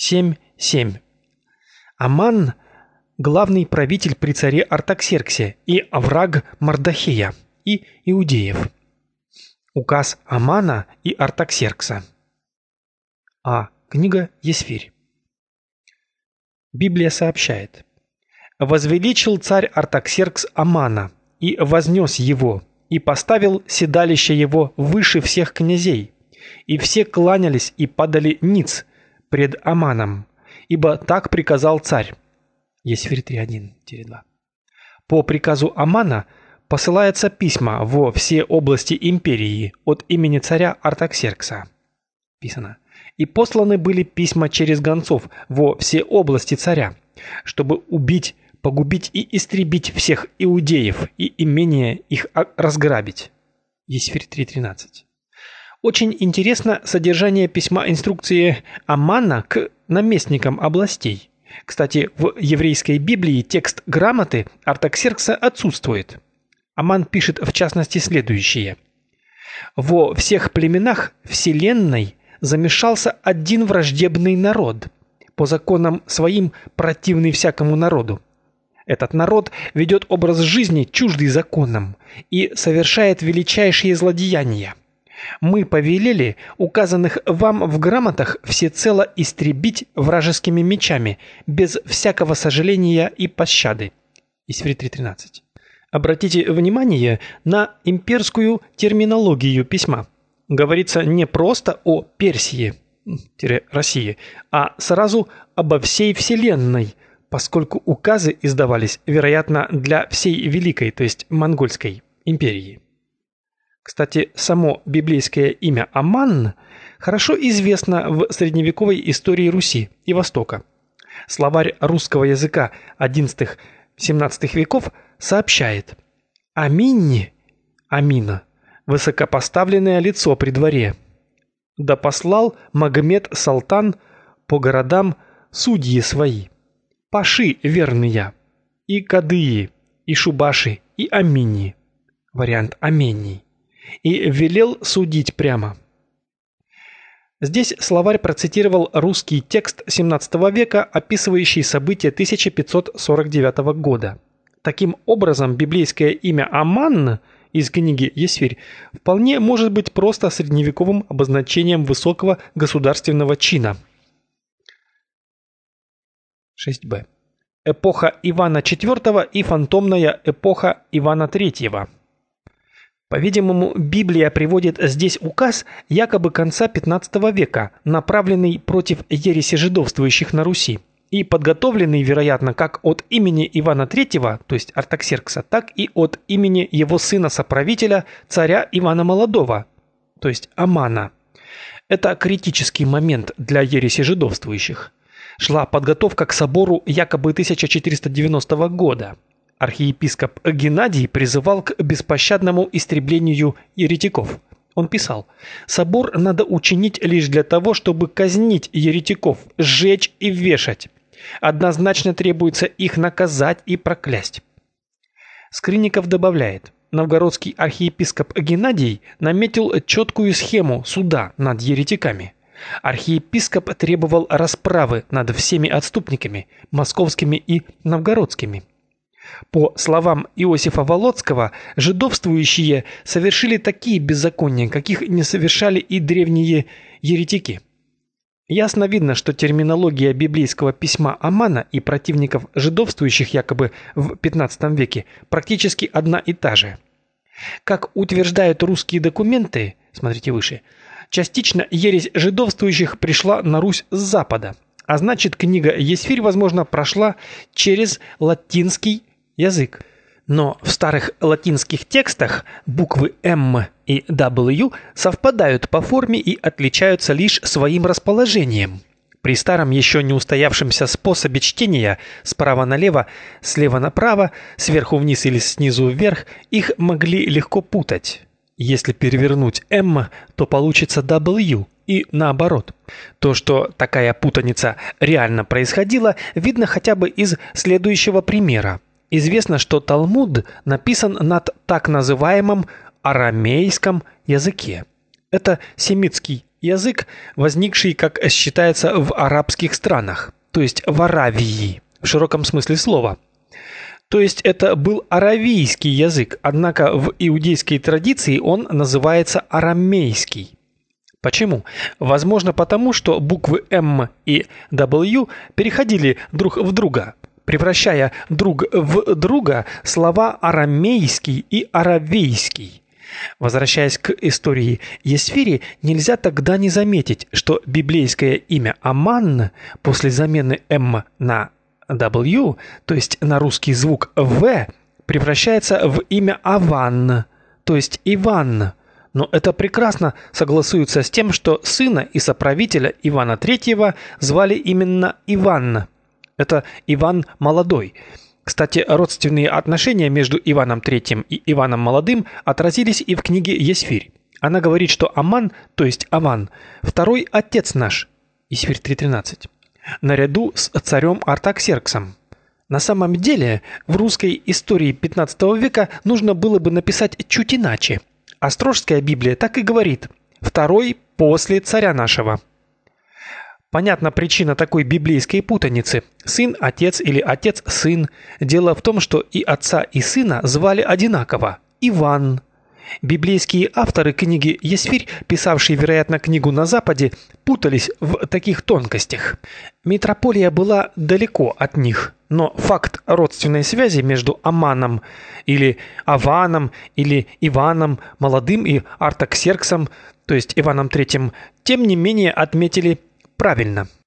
7.7. Аман – главный правитель при царе Артаксерксе и враг Мардахея и иудеев. Указ Амана и Артаксеркса. А. Книга Есфирь. Библия сообщает. «Возвеличил царь Артаксеркс Амана и вознес его, и поставил седалище его выше всех князей, и все кланялись и падали ниц пред Аманом, ибо так приказал царь». Есфирь 3.1-2. По приказу Амана посылается письма во все области империи от имени царя Артаксеркса. Писано. И посланы были письма через гонцов во все области царя, чтобы убить, погубить и истребить всех иудеев и имение их разграбить. Есфирь 3.13. Очень интересно содержание письма инструкции Амана к наместникам областей. Кстати, в еврейской Библии текст грамоты Артаксеркса отсутствует. Аман пишет в частности следующее: Во всех племенах вселенной замешался один враждебный народ, по законам своим противный всякому народу. Этот народ ведет образ жизни чуждый законам и совершает величайшие злодеяния. Мы повелели указанных вам в грамотах всецело истребить вражескими мечами без всякого сожаления и пощады. Исфри 3:13. Обратите внимание на имперскую терминологию письма. Говорится не просто о Персии, России, а сразу обо всей вселенной, поскольку указы издавались, вероятно, для всей великой, то есть монгольской империи. Кстати, само библейское имя Аман хорошо известно в средневековой истории Руси и Востока. Словарь русского языка XI-XVII веков сообщает: Аминь, Амина, высокопоставленное лицо при дворе. Да послал Магомед Салтан по городам судьи свои, паши верные, и кадыи, и шубаши, и амини. Вариант амени. И велел судить прямо. Здесь словарь процитировал русский текст XVII века, описывающий события 1549 года. Таким образом, библейское имя Аман из книги Есфирь вполне может быть просто средневековым обозначением высокого государственного чина. 6б. Эпоха Ивана IV и фантомная эпоха Ивана III. По-видимому, Библия приводит здесь указ якобы конца 15 века, направленный против ереси жидовствующих на Руси и подготовленный, вероятно, как от имени Ивана III, то есть Артаксеркса, так и от имени его сына-соправителя, царя Ивана Молодого, то есть Амана. Это критический момент для ереси жидовствующих. Шла подготовка к собору якобы 1490 года – Архиепископ Геннадий призывал к беспощадному истреблению еретиков. Он писал: "Собор надо учинить лишь для того, чтобы казнить еретиков, сжечь и вешать. Однозначно требуется их наказать и проклясть". Скринников добавляет: Новгородский архиепископ Геннадий наметил четкую схему суда над еретиками. Архиепископ требовал расправы над всеми отступниками, московскими и новгородскими. По словам Иосифа Володского, жидовствующие совершили такие беззакония, каких не совершали и древние еретики. Ясно видно, что терминология библейского письма Амана и противников жидовствующих якобы в 15 веке практически одна и та же. Как утверждают русские документы, смотрите выше, частично ересь жидовствующих пришла на Русь с запада, а значит, книга Есфирь, возможно, прошла через латинский язык. Но в старых латинских текстах буквы М и W совпадают по форме и отличаются лишь своим расположением. При старом еще не устоявшемся способе чтения справа налево, слева направо, сверху вниз или снизу вверх их могли легко путать. Если перевернуть M, то получится W и наоборот. То, что такая путаница реально происходила, видно хотя бы из следующего примера. Известно, что Талмуд написан над так называемым арамейском языке. Это семитский Язык, возникший, как считается, в арабских странах, то есть в Аравии, в широком смысле слова. То есть это был аравийский язык, однако в иудейской традиции он называется арамейский. Почему? Возможно, потому что буквы М и W переходили друг в друга, превращая друг в друга слова арамейский и аравейский. Возвращаясь к истории Есфири, нельзя тогда не заметить, что библейское имя Аман после замены М на W, то есть на русский звук В, превращается в имя Аван, то есть Иван. Но это прекрасно согласуется с тем, что сына и соправителя Ивана III звали именно Иван. Это Иван Молодой. Кстати, родственные отношения между Иваном III и Иваном Молодым отразились и в книге Есфирь. Она говорит, что Аман, то есть Аван, второй отец наш. Есфирь 3:13. Наряду с царем Артаксерксом. На самом деле, в русской истории 15 века нужно было бы написать чуть иначе. Острожская Библия так и говорит: второй после царя нашего. Понятна причина такой библейской путаницы. Сын отец или отец сын. Дело в том, что и отца, и сына звали одинаково Иван. Библейские авторы книги Есфирь, писавшие, вероятно, книгу на западе, путались в таких тонкостях. Митрополия была далеко от них, но факт родственной связи между Аманом или Аваном или Иваном молодым и Артаксерксом, то есть Иваном III, тем не менее отметили правильно –